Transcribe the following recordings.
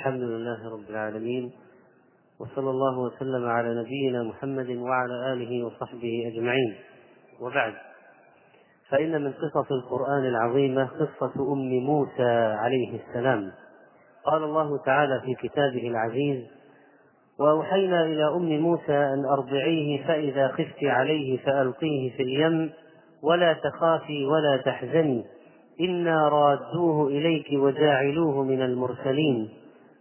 الحمد لله رب العالمين وصلى الله وسلم على نبينا محمد وعلى آله وصحبه أجمعين. وبعد فإن من قصص القرآن العظيمة قصة أم موسى عليه السلام. قال الله تعالى في كتابه العزيز وأوحينا إلى أم موسى أن أرضعيه فإذا خفت عليه فألقيه في اليم ولا تخافي ولا تحزني إنا رادوه إليك وجاعلوه من المرسلين.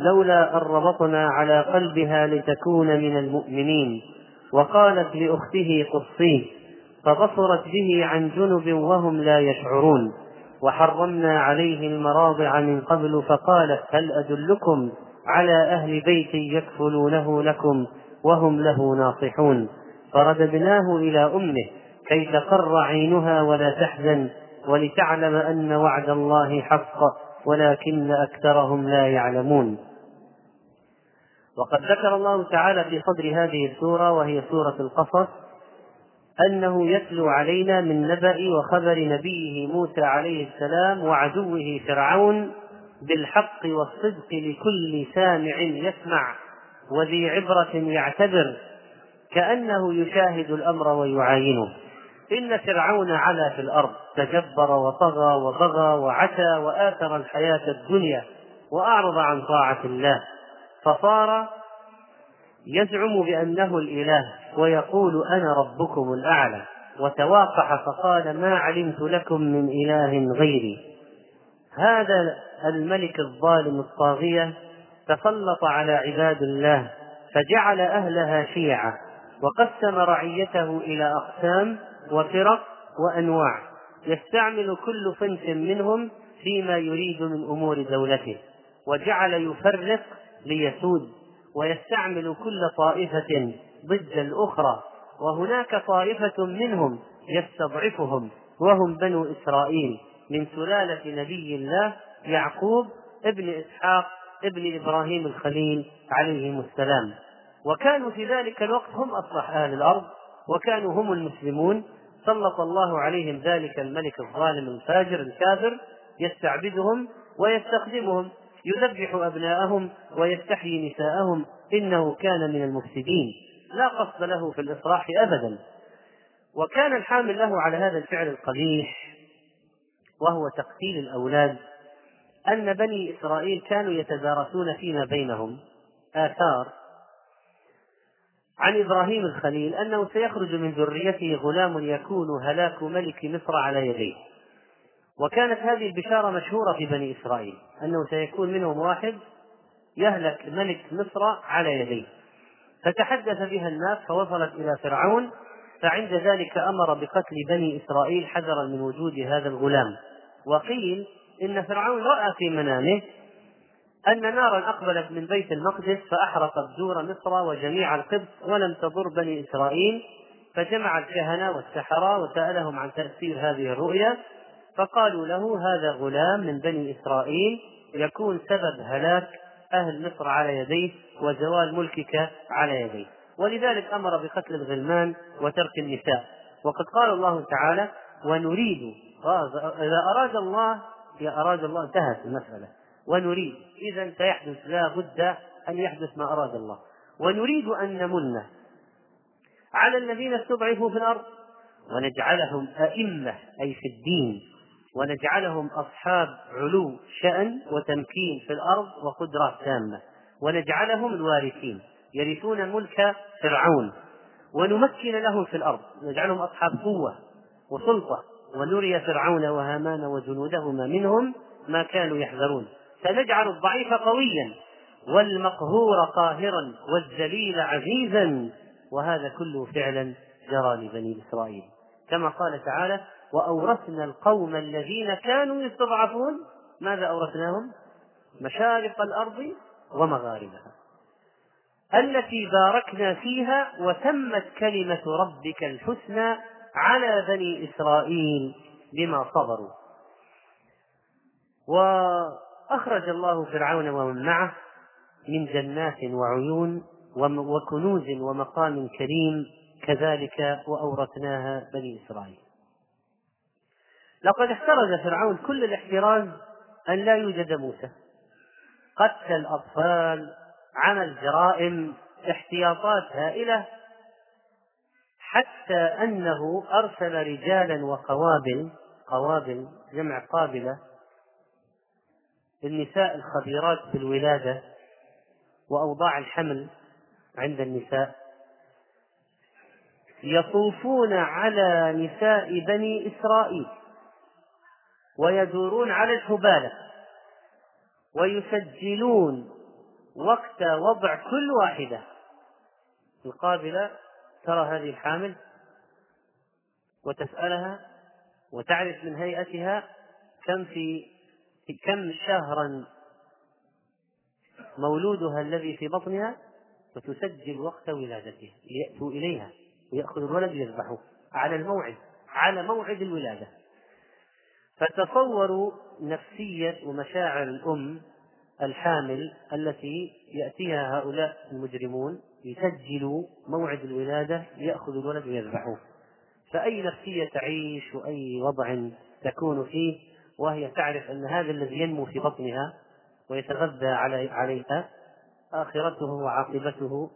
لولا أن ربطنا على قلبها لتكون من المؤمنين. وقالت لأخته قصيه فبصرت به عن جنب وهم لا يشعرون. وحرمنا عليه المراضع من قبل فقالت هل أدلكم على أهل بيت يكفلونه لكم وهم له ناصحون؟ فرددناه إلى أمه كي تقر عينها ولا تحزن ولتعلم أن وعد الله حق ولكن أكثرهم لا يعلمون. وقد ذكر الله تعالى في صدر هذه السورة وهي سورة القصص أنه يتلو علينا من نبأ وخبر نبيه موسى عليه السلام وعدوه فرعون بالحق والصدق لكل سامع يسمع وذي عبرة يعتبر كأنه يشاهد الأمر ويعاينه. إن فرعون علا في الأرض تجبر وطغى وبغى وعتى وآثر الحياة الدنيا وأعرض عن طاعة الله. فصار يزعم بأنه الإله ويقول أنا ربكم الأعلى وتواقح فقال ما علمت لكم من إله غيري. هذا الملك الظالم الطاغية تسلط على عباد الله فجعل أهلها شيعة وقسم رعيته إلى أقسام وفرق وأنواع يستعمل كل صنف منهم فيما يريد من أمور دولته وجعل يفرق ليسود ويستعمل كل طائفة ضد الأخرى وهناك طائفة منهم يستضعفهم وهم بنو إسرائيل من سلالة نبي الله يعقوب ابن إسحاق ابن إبراهيم الخليل عليهم السلام. وكانوا في ذلك الوقت هم أصلح أهل الأرض وكانوا هم المسلمون. سلط الله عليهم ذلك الملك الظالم الفاجر الكافر يستعبدهم ويستخدمهم يذبح أبناءهم ويستحيي نساءهم إنه كان من المفسدين. لا قصد له في الإصلاح أبدا. وكان الحامل له على هذا الفعل القبيح وهو تقتيل الأولاد أن بني إسرائيل كانوا يتدارسون فيما بينهم. آثار عن إبراهيم الخليل أنه سيخرج من ذريته غلام يكون هلاك ملك مصر على يديه. وكانت هذه البشارة مشهورة في بني إسرائيل أنه سيكون منهم واحد يهلك ملك مصر على يديه. فتحدث بها الناس فوصلت إلى فرعون فعند ذلك أمر بقتل بني إسرائيل حذرا من وجود هذا الغلام. وقيل إن فرعون رأى في منامه أن نارا أقبلت من بيت المقدس فأحرقت دور مصر وجميع القبط ولم تضر بني إسرائيل. فجمع الكهنة والسحرة وسألهم عن تأثير هذه الرؤيا. فقالوا له هذا غلام من بني إسرائيل يكون سبب هلاك أهل مصر على يديه وزوال ملكك على يديه. ولذلك أمر بقتل الغلمان وترك النساء. وقد قال الله تعالى ونريد إذا أراد الله إذا أراد الله انتهت المسألة. ونريد إذا سيحدث لا بد أن يحدث ما أراد الله. ونريد أن نمن على الذين استضعفوا في الأرض ونجعلهم أئمة أي في الدين. ونجعلهم أصحاب علو شأن وتمكين في الأرض وقدرات تامة. ونجعلهم الوارثين يرثون ملك فرعون. ونمكن لهم في الأرض نجعلهم أصحاب قوة وسلطة. ونري فرعون وهامان وجنودهما منهم ما كانوا يحذرون. سنجعل الضعيف قويا والمقهور قاهرا والذليل عزيزا. وهذا كله فعلا جرى لبني إسرائيل. كما قال تعالى وأورثنا القوم الذين كانوا يستضعفون. ماذا أورثناهم؟ مشارق الأرض ومغاربها التي باركنا فيها وتمت كلمة ربك الحسنى على بني إسرائيل بما صبروا. وأخرج الله فرعون ومن معه من جنات وعيون وكنوز ومقام كريم كذلك وأورثناها بني إسرائيل. لقد احترز فرعون كل الاحتراز أن لا يوجد موسى. قتل الأطفال عمل جرائم احتياطات هائلة حتى أنه أرسل رجالا وقوابل قوابل جمع قابلة النساء الخبيرات بالولادة وأوضاع الحمل عند النساء. يطوفون على نساء بني إسرائيل. ويدورون على الحبالة ويسجلون وقت وضع كل واحدة. القابلة ترى هذه الحامل وتسألها وتعرف من هيئتها كم في كم شهرا مولودها الذي في بطنها وتسجل وقت ولادتها ليأتوا إليها ويأخذ الولد ويذبحوه على الموعد على موعد الولادة. فتصوروا نفسية ومشاعر الأم الحامل التي يأتيها هؤلاء المجرمون يسجلوا موعد الولادة يأخذ الولد ويذبحوه. فأي نفسية تعيش وأي وضع تكون فيه وهي تعرف أن هذا الذي ينمو في بطنها ويتغذى عليها آخرته وعاقبته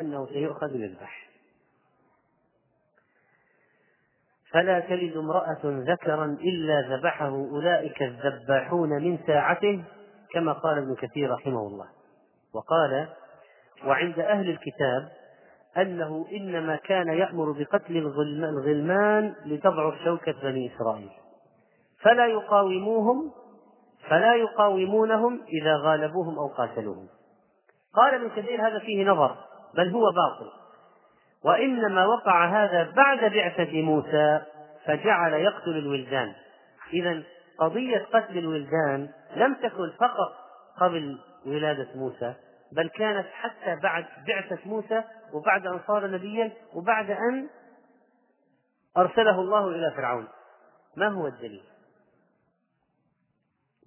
أنه سيؤخذ ويذبح. فلا تلد امرأة ذكرا إلا ذبحه أولئك الذباحون من ساعته كما قال ابن كثير رحمه الله. وقال وعند أهل الكتاب أنه إنما كان يأمر بقتل الغلمان لتضعف شوكة بني إسرائيل. فلا يقاوموهم فلا يقاومونهم إذا غالبوهم أو قاتلوهم. قال ابن كثير هذا فيه نظر بل هو باطل. وإنما وقع هذا بعد بعثة موسى فجعل يقتل الولدان إذا قضية قتل الولدان لم تكن فقط قبل ولادة موسى بل كانت حتى بعد بعثة موسى وبعد أن صار نبيا وبعد أن أرسله الله إلى فرعون ما هو الدليل؟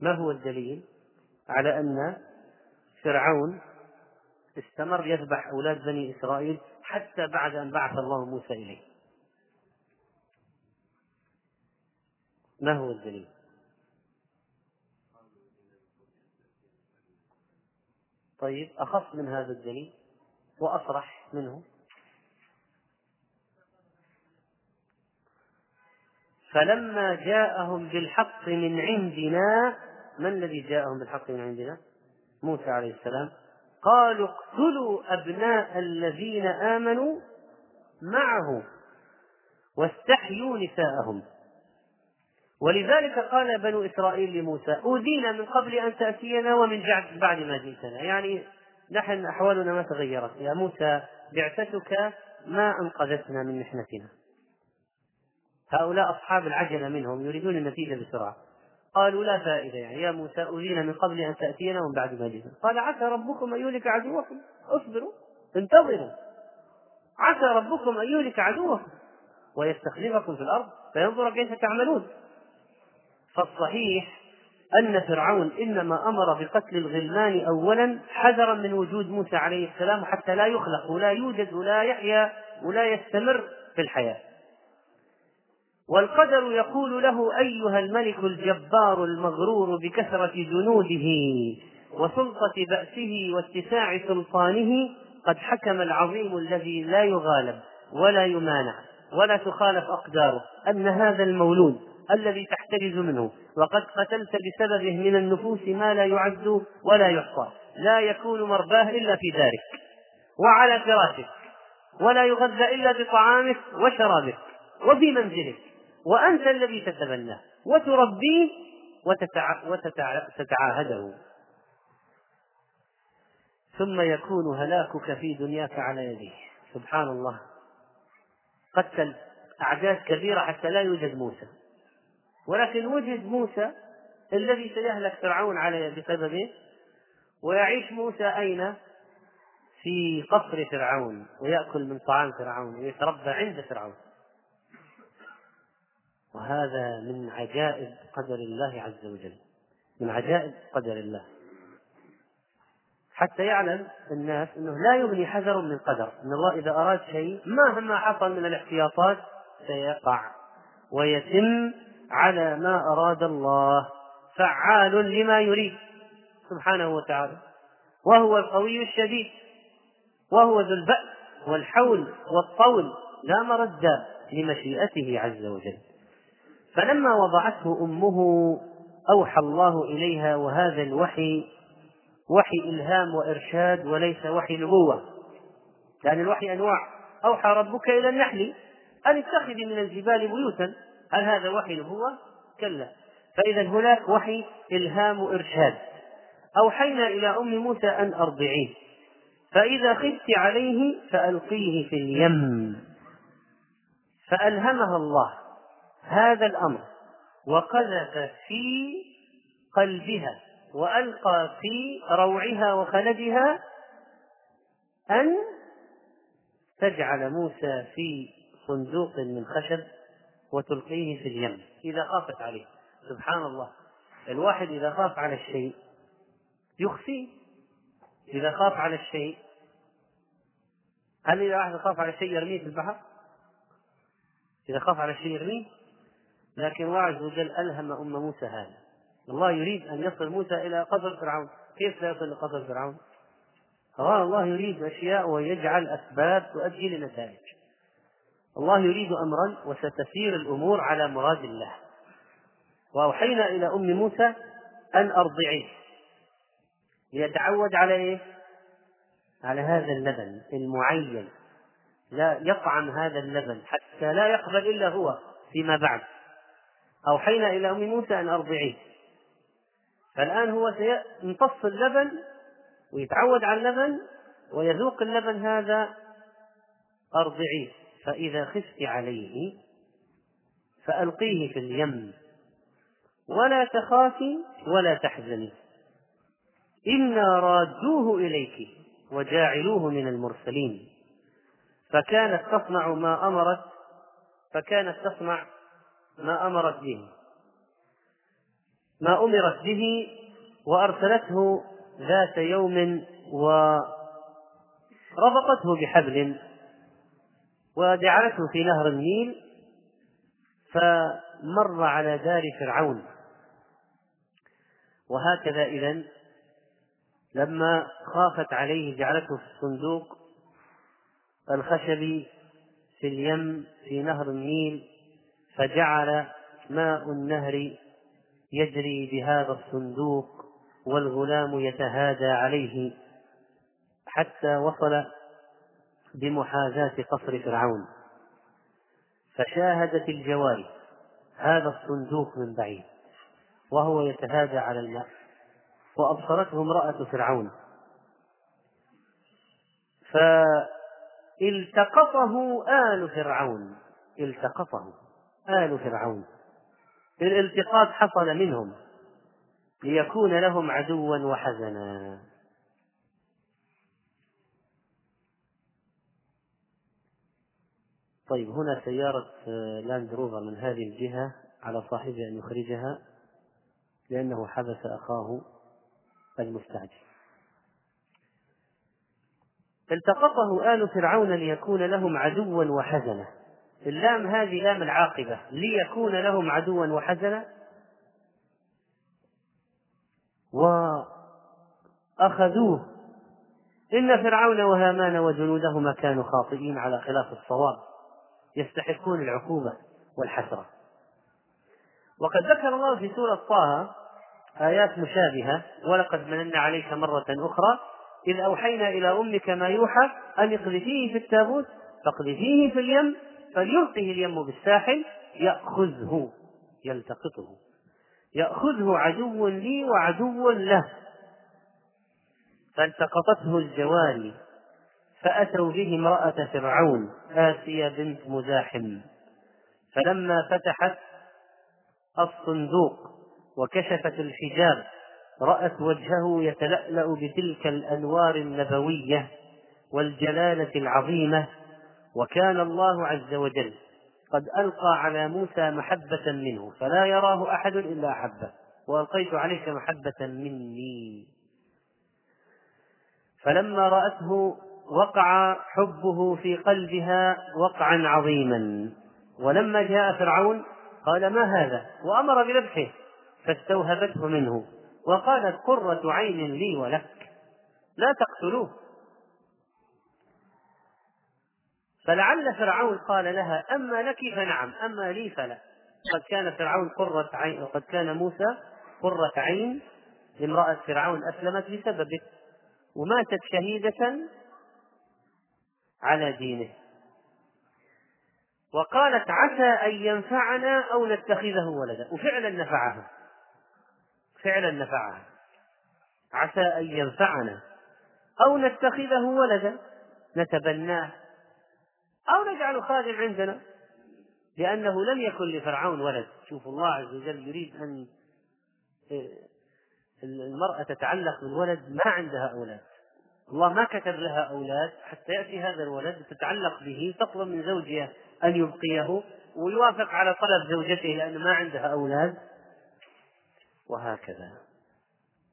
ما هو الدليل على أن فرعون استمر يذبح أولاد بني إسرائيل حتى بعد أن بعث الله موسى إليه. ما هو الدليل؟ طيب أخف من هذا الدليل وأصرح منه. فلما جاءهم بالحق من عندنا من الذي جاءهم بالحق من عندنا؟ موسى عليه السلام. قالوا اقتلوا أبناء الذين آمنوا معه واستحيوا نساءهم. ولذلك قال بنو إسرائيل لموسى أوذينا من قبل أن تأتينا ومن بعد ما جئتنا. يعني نحن أحوالنا ما تغيرت. يا موسى بعثتك ما أنقذتنا من محنتنا. هؤلاء أصحاب العجلة منهم يريدون النتيجة بسرعة. قالوا لا فائدة يعني. يا موسى أوذينا من قبل أن تأتينا ومن بعد ما جئتنا قال عسى ربكم أن يهلك عدوكم. اصبروا انتظروا. عسى ربكم أن يهلك عدوكم ويستخلفكم في الأرض فينظر كيف تعملون. فالصحيح أن فرعون إنما أمر بقتل الغلمان أولا حذرا من وجود موسى عليه السلام حتى لا يخلق ولا يوجد ولا يحيا ولا يستمر في الحياة. والقدر يقول له أيها الملك الجبار المغرور بكثرة جنوده وسلطة بأسه واتساع سلطانه قد حكم العظيم الذي لا يغالب ولا يمانع ولا تخالف أقداره أن هذا المولود الذي تحترز منه وقد قتلت بسببه من النفوس ما لا يعد ولا يحصى لا يكون مرباه إلا في دارك وعلى فراشك ولا يغذى إلا بطعامك وشرابك وفي منزلك. وأنت الذي تتبناه وتربيه وتتع... وتتع... وتتعاهده ثم يكون هلاكك في دنياك على يديه سبحان الله. قتل أعداد كبيرة حتى لا يوجد موسى. ولكن وجد موسى الذي سيهلك فرعون على بسببه ويعيش موسى أين؟ في قصر فرعون ويأكل من طعام فرعون ويتربى عند فرعون. وهذا من عجائب قدر الله عز وجل. من عجائب قدر الله. حتى يعلم الناس إنه لا يغني حذر من قدر. إن الله إذا أراد شيء مهما حصل من الاحتياطات سيقع ويتم على ما أراد الله. فعال لما يريد. سبحانه وتعالى. وهو القوي الشديد. وهو ذو البأس والحول والطول. لا مرد لمشيئته عز وجل. فلما وضعته أمه أوحى الله إليها وهذا الوحي وحي إلهام وإرشاد وليس وحي نبوة. لأن الوحي أنواع. أوحى ربك إلى النحل. أن اتخذي من الجبال بيوتا. هل هذا وحي نبوة؟ كلا. فإذا هناك وحي إلهام وإرشاد. أوحينا إلى أم موسى أن أرضعيه. فإذا خفت عليه فألقيه في اليم. فألهمها الله. هذا الأمر وقذف في قلبها وألقى في روعها وخلدها أن تجعل موسى في صندوق من خشب وتلقيه في اليم إذا خافت عليه. سبحان الله. الواحد إذا خاف على الشيء يخفيه إذا خاف على الشيء هل إذا واحد خاف على الشيء يرميه في البحر؟ إذا خاف على الشيء يرميه؟ لكن الله عز وجل ألهم أم موسى هذا. الله يريد أن يصل موسى إلى قصر فرعون. كيف لا يصل لقصر فرعون؟ الله يريد أشياء ويجعل أسباب تؤدي لنتائج. الله يريد أمرا وستسير الأمور على مراد الله. وأوحينا إلى أم موسى أن أرضعيه. ليتعود على إيه؟ على هذا اللبن المعين. لا يطعم هذا اللبن حتى لا يقبل إلا هو فيما بعد. أوحينا إلى أم موسى أن أرضعيه. فالآن هو سيمتص اللبن ويتعود على اللبن ويذوق اللبن هذا أرضعيه. فإذا خفت عليه فألقيه في اليم. ولا تخافي ولا تحزني. إنا رادوه إليك وجاعلوه من المرسلين. فكانت تصنع ما أمرت فكانت تصنع ما أمرت به. ما أمرت به وأرسلته ذات يوم وربطته بحبل وجعلته في نهر النيل فمر على دار فرعون. وهكذا إذا لما خافت عليه جعلته في الصندوق الخشبي في اليم في نهر النيل فجعل ماء النهر يجري بهذا الصندوق والغلام يتهادى عليه حتى وصل بمحاذاة قصر فرعون. فشاهدت الجواري هذا الصندوق من بعيد وهو يتهادى على الماء وأبصرته امرأة فرعون. فالتقطه آل فرعون التقطه. آل فرعون. الالتقاط حصل منهم ليكون لهم عدوا وحزنا. طيب هنا سيارة لاند روفر من هذه الجهة على صاحبها أن يخرجها لأنه حبس أخاه المستعجل. التقطه آل فرعون ليكون لهم عدوا وحزنا. اللام هذه لام العاقبة ليكون لهم عدوا وحزنا. وأخذوه. إن فرعون وهامان وجنودهما كانوا خاطئين على خلاف الصواب يستحقون العقوبة والحسرة. وقد ذكر الله في سورة طه آيات مشابهة ولقد مننا عليك مرة أخرى إذ أوحينا إلى أمك ما يوحى أن اقذفيه في التابوت فاقذفيه في اليم فليلقه اليم بالساحل يأخذه يلتقطه. يأخذه عدو لي وعدو له. فالتقطته الجواري فأتوا به امرأة فرعون آسية بنت مزاحم. فلما فتحت الصندوق وكشفت الحجاب رأت وجهه يتلألأ بتلك الأنوار النبوية والجلالة العظيمة. وكان الله عز وجل قد ألقى على موسى محبة منه فلا يراه أحد إلا أحبه وألقيت عليك محبة مني. فلما رأته وقع حبه في قلبها وقعا عظيما. ولما جاء فرعون قال ما هذا؟ وأمر بذبحه فاستوهبته منه وقالت قرة عين لي ولك لا تقتلوه. فلعل فرعون قال لها أما لك فنعم أما لي فلا. قد كان فرعون قرة عين وقد كان موسى قرة عين لامرأة فرعون أسلمت بسببه وماتت شهيدة على دينه. وقالت عسى أن ينفعنا أو نتخذه ولدا. وفعلا نفعها. فعلا نفعها. عسى أن ينفعنا أو نتخذه ولدا. نتبناه. أو نجعل خادم عندنا. لأنه لم يكن لفرعون ولد. شوف الله عز وجل يريد أن المرأة تتعلق بالولد ما عندها أولاد. الله ما كتب لها أولاد. حتى يأتي هذا الولد تتعلق به تطلب من زوجها أن يبقيه ويوافق على طلب زوجته لأن ما عندها أولاد. وهكذا.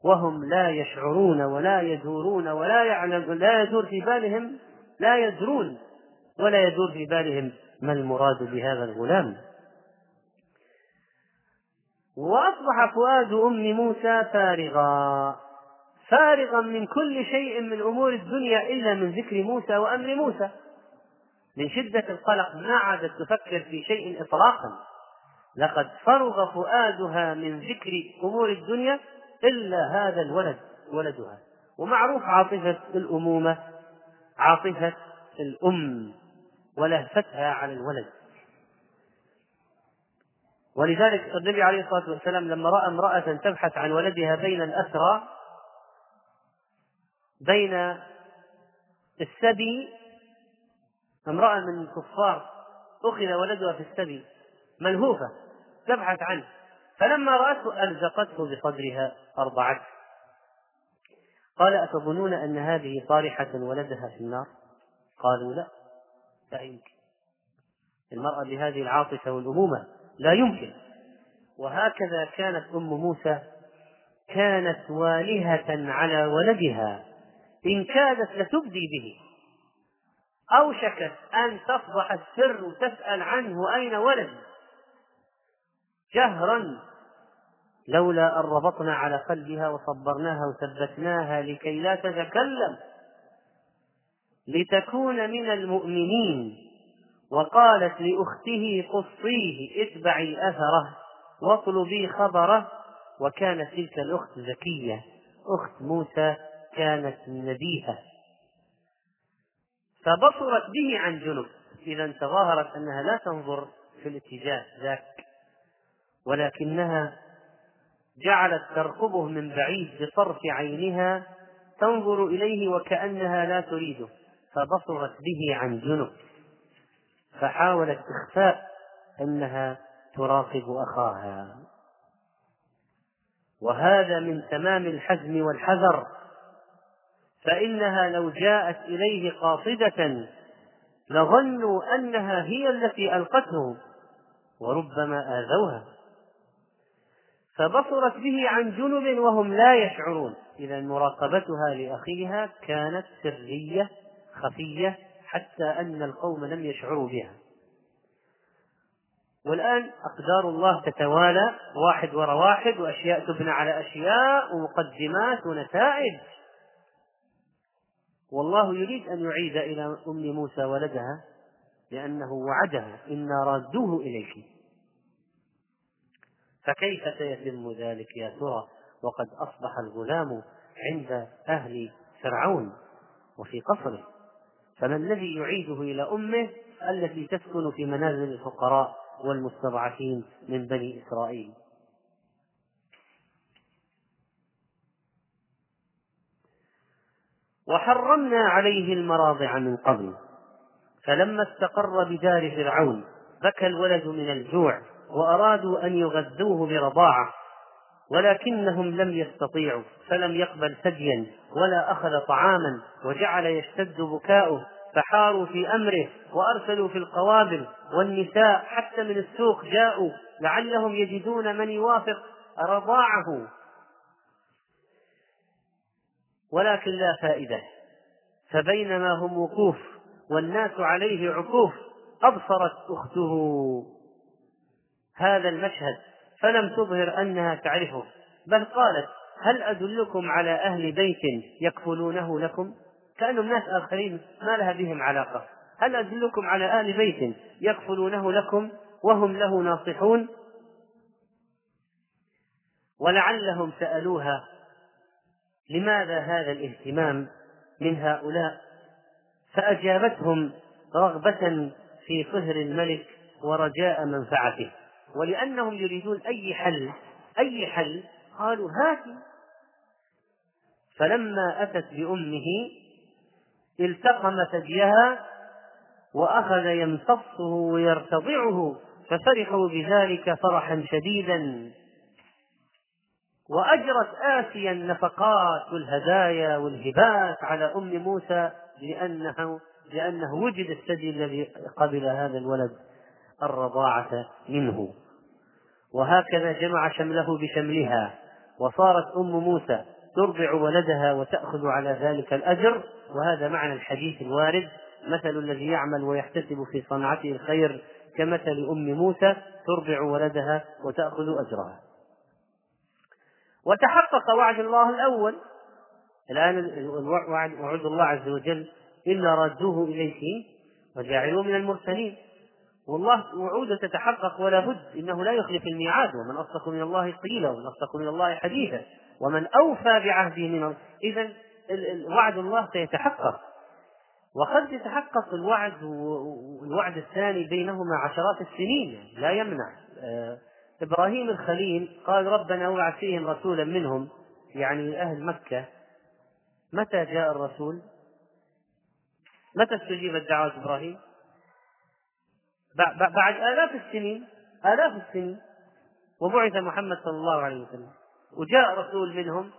وهم لا يشعرون ولا يدورون ولا يعلم لا يدور في بالهم لا يدرون ولا يدور في بالهم ما المراد بهذا الغلام. وأصبح فؤاد أم موسى فارغا. فارغا من كل شيء من أمور الدنيا إلا من ذكر موسى وأمر موسى. من شدة القلق ما عادت تفكر في شيء اطلاقا. لقد فرغ فؤادها من ذكر أمور الدنيا إلا هذا الولد ولدها. ومعروف عاطفة الأمومة عاطفة الأم. ولهفتها على الولد. ولذلك النبي عليه الصلاة والسلام لما رأى امرأة تبحث عن ولدها بين الأسرى بين السبي امرأة من الكفار أخذ ولدها في السبي ملهوفة تبحث عنه. فلما رأته ألزقته بصدرها ارضعته قال أتظنون أن هذه صالحة ولدها في النار؟ قالوا لا. لا يمكن المرأة بهذه العاطفة والأمومة لا يمكن. وهكذا كانت أم موسى كانت والهة على ولدها. إن كادت لتبدي به. أوشكت أن تفضح السر وتسأل عنه أين ولد. جهرا. لولا أن ربطنا على قلبها وصبرناها وثبتناها لكي لا تتكلم. لتكون من المؤمنين. وقالت لأخته قصيه اتبعي أثره واطلبي خبره. وكانت تلك الأخت ذكية أخت موسى كانت نبيهة فبصرت به عن جنب. إذا تظاهرت أنها لا تنظر في الاتجاه ذاك. ولكنها جعلت ترقبه من بعيد بطرف عينها تنظر إليه وكأنها لا تريده. فبصرت به عن جنب فحاولت إخفاء أنها تراقب أخاها. وهذا من تمام الحزم والحذر فإنها لو جاءت إليه قاصدة لظنوا أنها هي التي ألقته وربما آذوها. فبصرت به عن جنب وهم لا يشعرون. إذا مراقبتها لأخيها كانت سرية خفية حتى أن القوم لم يشعروا بها. والآن أقدار الله تتوالى واحد وراء واحد وأشياء تبنى على أشياء ومقدمات ونتائج. والله يريد أن يعيد إلى أم موسى ولدها لأنه وعدها إنا رادوه إليك. فكيف سيتم ذلك يا ترى؟ وقد أصبح الغلام عند أهل فرعون وفي قصره. فما الذي يعيده إلى أمه التي تسكن في منازل الفقراء والمستضعفين من بني إسرائيل. وحرمنا عليه المراضع من قبل فلما استقر بدار فرعون بكى الولد من الجوع وأرادوا أن يغذوه برضاعة ولكنهم لم يستطيعوا فلم يقبل ثديا ولا أخذ طعاما وجعل يشتد بكاؤه فحاروا في أمره وأرسلوا في القوابل والنساء حتى من السوق جاءوا لعلهم يجدون من يوافق رضاعه. ولكن لا فائدة فبينما هم وقوف والناس عليه عكوف أبصرت أخته. هذا المشهد فلم تظهر أنها تعرفه. بل قالت هل أدلكم على أهل بيت يكفلونه لكم؟ كانوا ناس آخرين ما لها بهم علاقة. هل أدلكم على أهل بيت يكفلونه لكم وهم له ناصحون؟ ولعلهم سألوها لماذا هذا الاهتمام من هؤلاء؟ فأجابتهم رغبة في صهر الملك ورجاء منفعته. ولأنهم يريدون أي حل أي حل؟ قالوا هاتي. فلما أتت بأمه التقم ثديها وأخذ يمتصه ويرتضعه ففرحوا بذلك فرحا شديدا. وأجرت آسيا النفقات والهدايا والهبات على أم موسى لأنه لأنه وجد الثدي الذي قبل هذا الولد. الرضاعة منه. وهكذا جمع شمله بشملها وصارت أم موسى ترضع ولدها وتأخذ على ذلك الأجر. وهذا معنى الحديث الوارد مثل الذي يعمل ويحتسب في صنعته الخير كمثل أم موسى ترضع ولدها وتأخذ أجرها. وتحقق وعد الله الأول. الآن وعد الله عز وجل إلا ردوه إليه وجعلوه من المرسلين. والله وعودة تتحقق ولا بد إنه لا يخلف الميعاد ومن أصدق من الله قيلا ومن أصدق من الله حديثا ومن أوفى بعهده من إذا وعد الله سيتحقق وقد يتحقق الوعد والوعد الثاني بينهما عشرات السنين لا يمنع آه، إبراهيم الخليل قال ربنا وابعث فيهم رسولا منهم يعني أهل مكة متى جاء الرسول؟ متى استجيبت دعوة إبراهيم؟ بعد آلاف السنين آلاف السنين وبعث محمد صلى الله عليه وسلم وجاء رسول منهم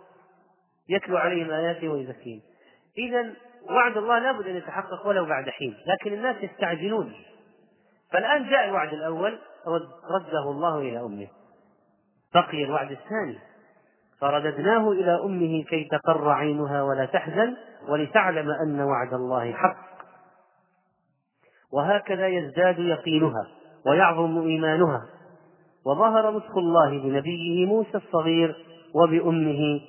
يتلو عليهم آياته ويزكيهم. إذا وعد الله لابد أن يتحقق ولو بعد حين لكن الناس يستعجلون. فالآن جاء الوعد الأول رده الله إلى أمه. بقي الوعد الثاني فرددناه إلى أمه كي تقر عينها ولا تحزن ولتعلم أن وعد الله حق. وهكذا يزداد يقينها ويعظم إيمانها. وظهر نصح الله بنبيه موسى الصغير وبأمه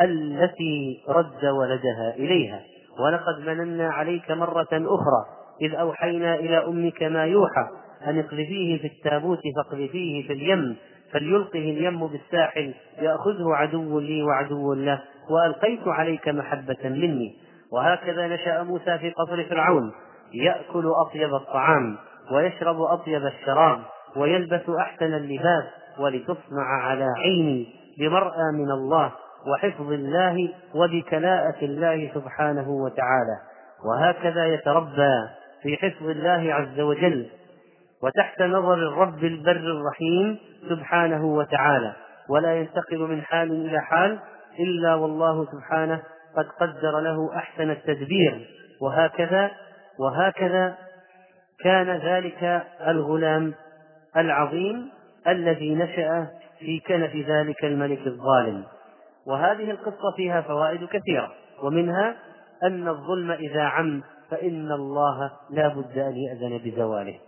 التي رد ولدها إليها. ولقد مننا عليك مرة أخرى إذ أوحينا إلى أمك ما يوحى أن اقذفيه في التابوت فاقذفيه في اليم فليلقه اليم بالساحل يأخذه عدو لي وعدو له وألقيت عليك محبة مني. وهكذا نشأ موسى في قصر فرعون. يأكل أطيب الطعام ويشرب أطيب الشراب ويلبس أحسن اللباس ولتصنع على عيني بمرأى من الله وحفظ الله وبكلاءة الله سبحانه وتعالى. وهكذا يتربى في حفظ الله عز وجل وتحت نظر الرب البر الرحيم سبحانه وتعالى. ولا ينتقل من حال إلى حال إلا والله سبحانه قد قدر له أحسن التدبير. وهكذا وهكذا كان ذلك الغلام العظيم الذي نشأ في كنف ذلك الملك الظالم. وهذه القصة فيها فوائد كثيرة ومنها أن الظلم إذا عم فإن الله لا بد أن يأذن بزواله.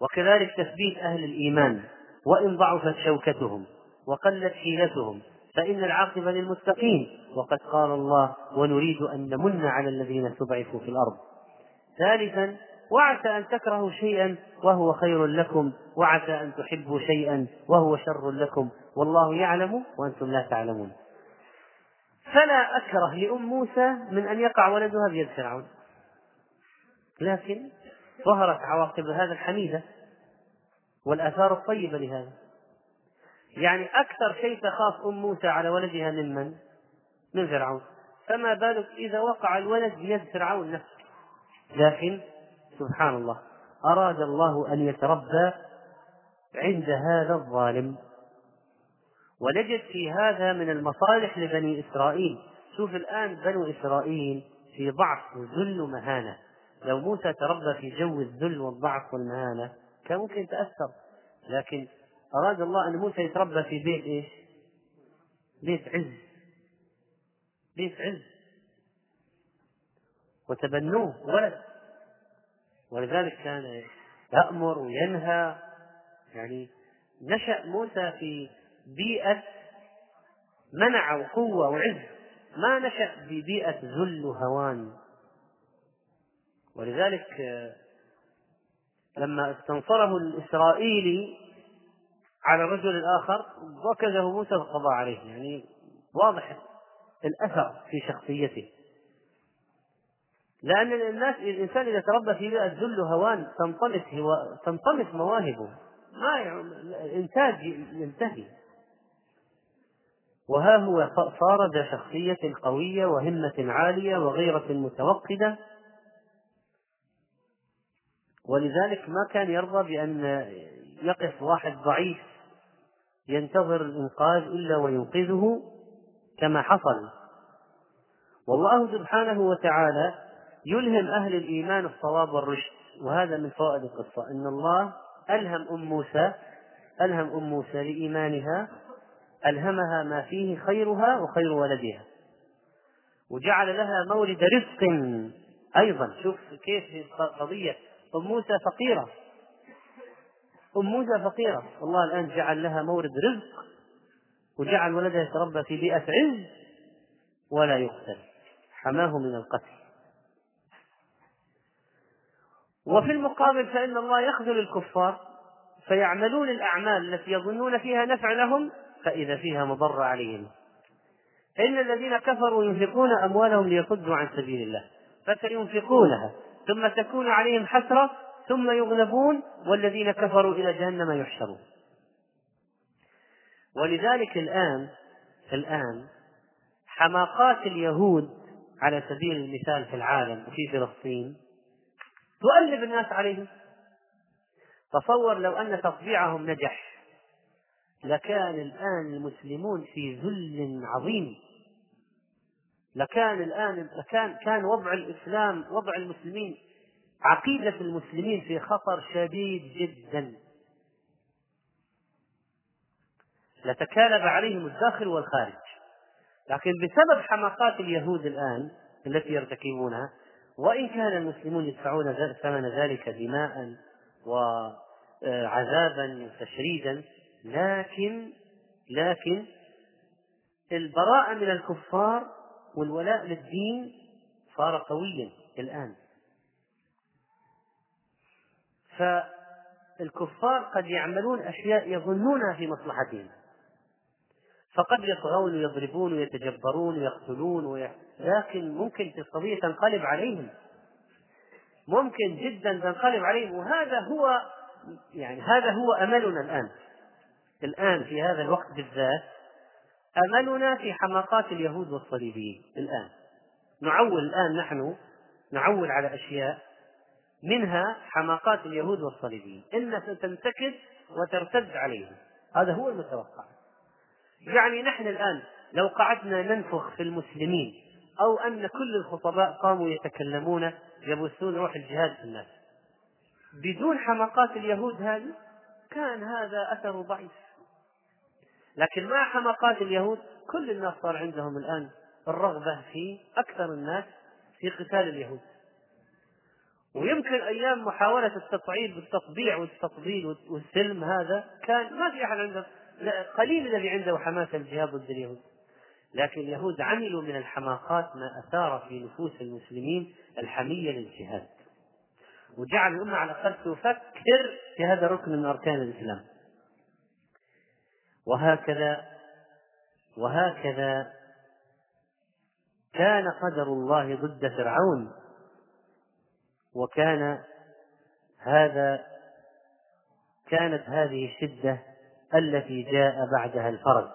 وكذلك تثبيت أهل الإيمان وإن ضعفت شوكتهم وقلت حيلتهم فإن العاقبة للمتقين. وقد قال الله ونريد أن نمن على الذين استضعفوا في الأرض. ثالثا وعسى أن تكرهوا شيئا وهو خير لكم وعسى أن تحبوا شيئا وهو شر لكم. والله يعلم وأنتم لا تعلمون. فلا أكره لأم موسى من أن يقع ولدها بيد فرعون. لكن ظهرت عواقب هذا الحميدة والآثار الطيبة لهذا. يعني أكثر شيء تخاف أم موسى على ولدها ممن؟ من فرعون. فما بالك إذا وقع الولد بيد فرعون نفسه. لكن سبحان الله أراد الله أن يتربى عند هذا الظالم. ونجد في هذا من المصالح لبني إسرائيل. شوف الآن بنو إسرائيل في ضعف وذل ومهانة. لو موسى تربى في جو الذل والضعف والمهانة كان ممكن يتأثر. لكن أراد الله أن موسى يتربى في بيت إيش؟ بيت عز. بيت عز. وتبنوه ولد. ولذلك كان يأمر وينهى. يعني نشأ موسى في بيئة منع وقوة وعز. ما نشأ في بيئة ذل وهوان. ولذلك لما استنصره الإسرائيلي على الرجل الآخر وكزه موسى وقضى عليه. يعني واضح الأثر في شخصيته. لأن الناس الإنسان إذا تربى في بيئة ذل وهوان تنطمس تنطمس مواهبه. ما الإنتاج ينتهي. وها هو صار ذا شخصية قوية وهمة عالية وغيرة متوقدة. ولذلك ما كان يرضى بأن يقف واحد ضعيف ينتظر الإنقاذ إلا وينقذه كما حصل. والله سبحانه وتعالى يلهم أهل الإيمان الصواب والرشد وهذا من فوائد القصة أن الله ألهم أم موسى ألهم أم موسى لإيمانها ألهمها ما فيه خيرها وخير ولدها وجعل لها مورد رزق أيضا. شوف كيف قضية أم موسى فقيرة. أم موسى فقيرة. والله الآن جعل لها مورد رزق وجعل ولدها يتربى في بيئة عز ولا يقتل. حماه من القتل. وفي المقابل فإن الله يخذل الكفار فيعملون الأعمال التي يظنون فيها نفع لهم فإذا فيها مضرة عليهم. إن الذين كفروا ينفقون أموالهم ليصدوا عن سبيل الله. فسينفقونها ثم تكون عليهم حسرة ثم يغلبون والذين كفروا إلى جهنم يحشرون. ولذلك الآن الآن حماقات اليهود على سبيل المثال في العالم وفي فلسطين تؤلب الناس عليهم. تصور لو أن تطبيعهم نجح لكان الآن المسلمون في ذل عظيم. لكان الآن لكان كان وضع الإسلام وضع المسلمين عقيدة المسلمين في خطر شديد جدا. لتكالب عليهم الداخل والخارج. لكن بسبب حماقات اليهود الآن التي يرتكبونها وإن كان المسلمون يدفعون ثمن ذلك دماء وعذابا وتشريدا لكن لكن البراءة من الكفار والولاء للدين صار قويا الآن. فالكفار قد يعملون أشياء يظنونها في مصلحتهم. فقد يطغون ويضربون ويتجبرون ويقتلون وي... لكن ممكن القضية تنقلب عليهم. ممكن جدا تنقلب عليهم. وهذا هو يعني هذا هو أملنا الآن. الآن في هذا الوقت بالذات أملنا في حماقات اليهود والصليبيين. الآن. نعول الآن نحن نعول على أشياء منها حماقات اليهود والصليبيين. إنها ستنتكس وترتد عليهم. هذا هو المتوقع. يعني نحن الآن لو قعدنا ننفخ في المسلمين أو أن كل الخطباء قاموا يتكلمون يبثون روح الجهاد في الناس. بدون حماقات اليهود هذه كان هذا أثر ضعيف. لكن مع حماقات اليهود كل الناس صار عندهم الآن الرغبة في أكثر الناس في قتال اليهود. ويمكن أيام محاولة التصعيد بالتطبيع والتطبيل والسلم هذا كان ما في أحد عنده قليل الذي عنده حماسة الجهاد ضد اليهود لكن اليهود عملوا من الحماقات ما أثار في نفوس المسلمين الحمية للجهاد. وجعل الأمة على الأقل تفكر في هذا ركن من أركان الإسلام. وهكذا وهكذا كان قدر الله ضد فرعون. وكان هذا كانت هذه الشدة التي جاء بعدها الفرج.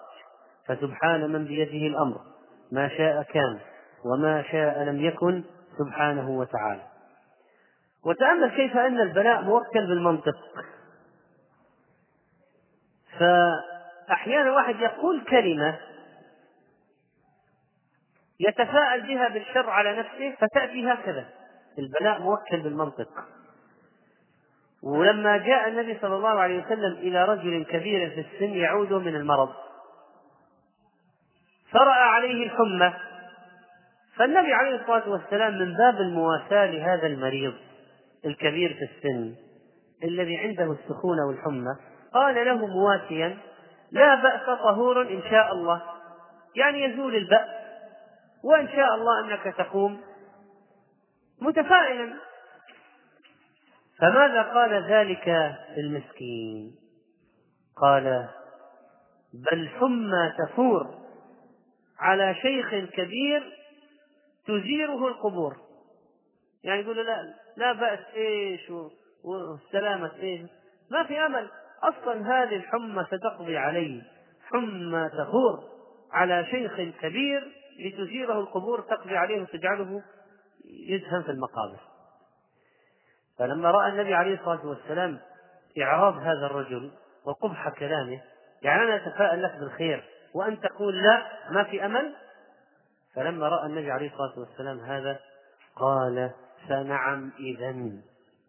فسبحان من بيده الأمر ما شاء كان وما شاء لم يكن سبحانه وتعالى. وتأمل كيف أن البلاء موكل بالمنطق. ف أحيانا واحد يقول كلمة يتفاءل بها بالشر على نفسه فتأتي هكذا. البلاء موكل بالمنطق. ولما جاء النبي صلى الله عليه وسلم إلى رجل كبير في السن يعود من المرض فرأى عليه الحمى فالنبي عليه الصلاة والسلام من باب المواساة لهذا المريض الكبير في السن الذي عنده السخونة والحمى قال له مواسيا لا بأس طهور إن شاء الله يعني يزول البأس وإن شاء الله أنك تقوم متفائلا فماذا قال ذلك المسكين؟ قال بل حمى تفور على شيخ كبير تزيره القبور. يعني يقول لا لا بأس إيش والسلامة إيش؟ ما في أمل. أصلا هذه الحمى ستقضي عليه. حمى تفور على شيخ كبير لتزيره القبور تقضي عليه وتجعله يدفن في المقابر. فلما رأى النبي عليه الصلاة والسلام إعراض هذا الرجل وقبح كلامه يعني أنا اتفاءل لك بالخير وأن تقول لا ما في أمل؟ فلما رأى النبي عليه الصلاة والسلام هذا قال فنعم اذا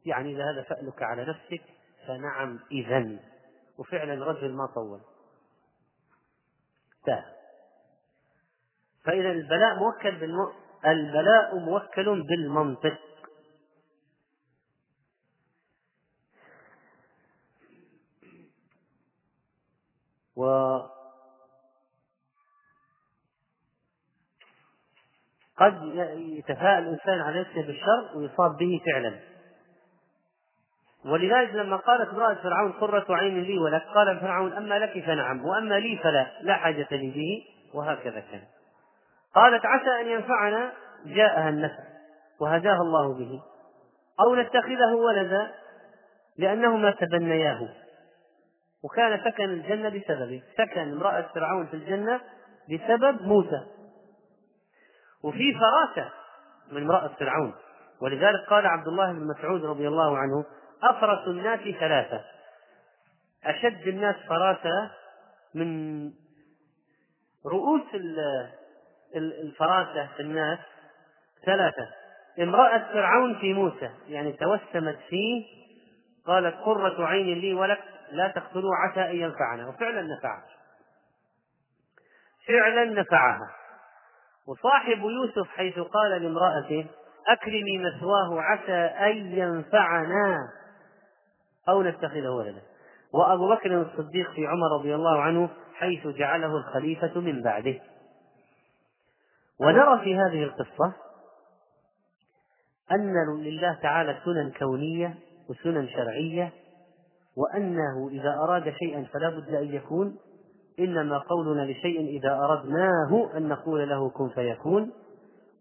يعني إذا هذا فألك على نفسك فنعم اذا وفعلا الرجل ما طول. تاه فإذا البلاء موكل بالم... البلاء موكل بالمنطق. و قد يتفاءل الإنسان على نفسه بالشر ويصاب به فعلا. ولذلك لما قالت امرأة فرعون قرة عين لي ولك قال فرعون أما لك فنعم وأما لي فلا لا حاجة لي به وهكذا كان. قالت عسى أن ينفعنا جاءها النفع وهداها الله به أو نتخذه ولدا لأنهما تبنياه. وكان سكن الجنة بسببه سكن امرأة فرعون في الجنة بسبب موسى. وفي فراسة من امرأة فرعون ولذلك قال عبد الله بن مسعود رضي الله عنه أفرس الناس ثلاثة. أشد الناس فراسة من رؤوس الفراسة في الناس ثلاثة. امرأة فرعون في موسى يعني توسمت فيه قالت قرة عين لي ولك لا تقتلوا عسى أن ينفعنا. وفعلا نفعها. فعلا نفعها. وصاحب يوسف حيث قال لامرأته أكرمي مثواه عسى أن ينفعنا. أو نتخذه ولدا وأبو بكر الصديق في عمر رضي الله عنه حيث جعله الخليفة من بعده. ونرى في هذه القصة أن لله تعالى سنن كونية وسنن شرعية وأنه إذا أراد شيئا فلا بد أن يكون إنما قولنا لشيء إذا أردناه أن نقول له كن فيكون.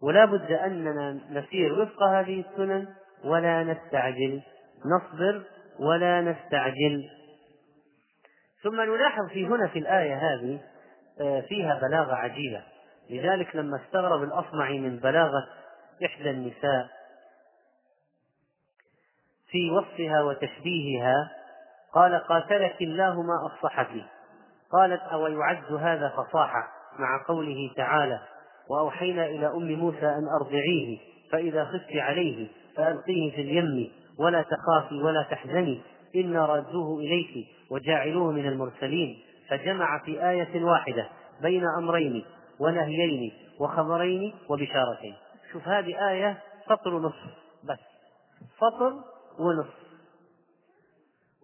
ولا بد أننا نسير وفق هذه السنن ولا نستعجل نصبر ولا نستعجل. ثم نلاحظ في هنا في الآية هذه آه، فيها بلاغة عجيبة. لذلك لما استغرب الأصمعي من بلاغة إحدى النساء في وصفها وتشبيهها قال قاتلك الله ما أفصحك قالت أو يعد هذا فصاحة مع قوله تعالى وأوحينا إلى أم موسى أن أرضعيه فإذا خفت عليه فألقيه في اليم ولا تخافي ولا تحزني إنا ردوه إليك وجاعلوه من المرسلين. فجمع في آية واحدة بين أمرين ونهيين وخبرين وبشارتين. شوف هذه آية سطر ونصف بس. سطر ونصف.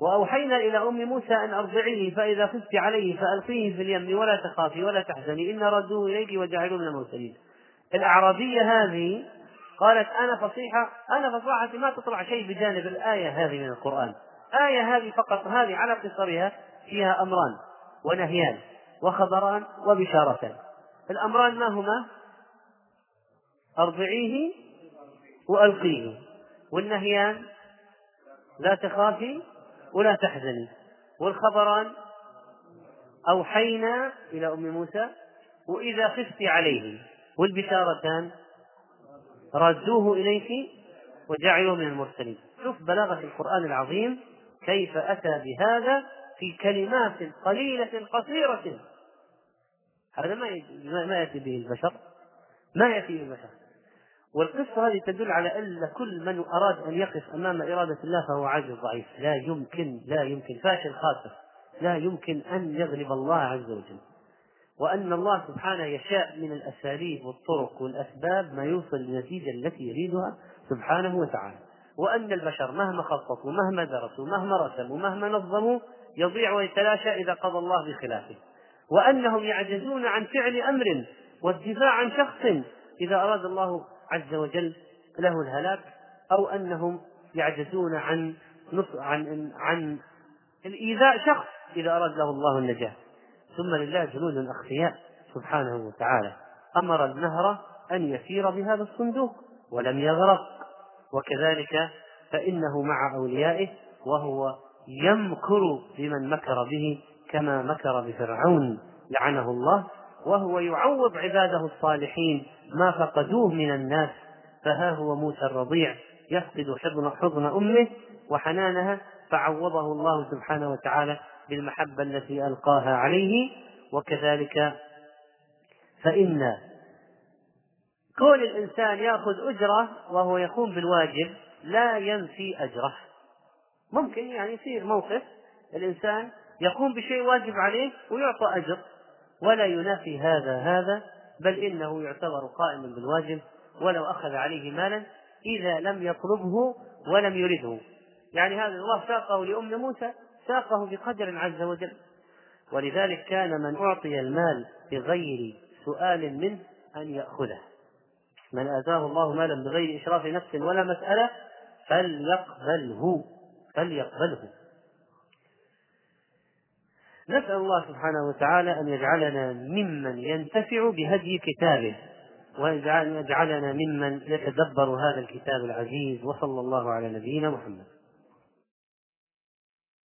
وأوحينا إلى أم موسى أن أرضعيه فإذا خفت عليه فألقيه في اليم ولا تخافي ولا تحزني إن ردوه إليك وجعلوه من المرسلين. الأعرابية هذه قالت أنا فصيحة أنا فصاحتي ما تطلع شيء بجانب الآية هذه من القرآن. آية هذه فقط هذه على قصرها فيها أمران ونهيان وخبران وبشارتان. الأمران ما هما؟ أرضعيه وألقيه. والنهيان؟ لا تخافي ولا تحزني. والخبران؟ أوحينا إلى أم موسى وإذا خفت عليه. والبشارتان؟ ردوه إليك وجعلوه من المرسلين. شوف بلاغة القرآن العظيم كيف أتى بهذا في كلمات قليلة قصيرة. هذا ما ما يأتي به البشر. ما يأتي به البشر. والقصة هذه تدل على أن كل من أراد أن يقف أمام إرادة الله فهو عاجز ضعيف. لا يمكن لا يمكن. فاشل خاسر. لا يمكن أن يغلب الله عز وجل. وأن الله سبحانه يشاء من الأساليب والطرق والأسباب ما يوصل للنتيجة التي يريدها سبحانه وتعالى. وأن البشر مهما خططوا مهما درسوا مهما رسموا مهما نظموا يضيع ويتلاشى إذا قضى الله بخلافه. وأنهم يعجزون عن فعل أمر والدفاع عن شخص إذا أراد الله عز وجل له الهلاك أو أنهم يعجزون عن عن عن الإيذاء شخص إذا أراد له الله النجاة. ثم لله جنود أخفياء سبحانه وتعالى. أمر النهر أن يسير بهذا الصندوق ولم يغرق. وكذلك فإنه مع أوليائه وهو يمكر بمن مكر به كما مكر بفرعون لعنه الله وهو يعوض عباده الصالحين ما فقدوه من الناس فها هو موسى الرضيع يفقد حضن حضن أمه وحنانها فعوضه الله سبحانه وتعالى بالمحبة التي ألقاها عليه. وكذلك فإن كون الإنسان يأخذ أجرة وهو يقوم بالواجب لا ينفي أجره. ممكن يعني يصير موقف الإنسان يقوم بشيء واجب عليه ويعطى أجر. ولا ينافي هذا هذا بل إنه يعتبر قائما بالواجب ولو أخذ عليه مالا إذا لم يطلبه ولم يرده. يعني هذا الله ساقه لأم موسى ساقه بقدر عز وجل. ولذلك كان من أعطي المال بغير سؤال منه أن يأخذه. من آتاه الله مالا بغير إشراف نفس ولا مسألة فليقبله فليقبله. نسأل الله سبحانه وتعالى أن يجعلنا ممن ينتفع بهدي كتابه وأن يجعلنا ممن يتدبر هذا الكتاب العزيز وصلى الله على نبينا محمد.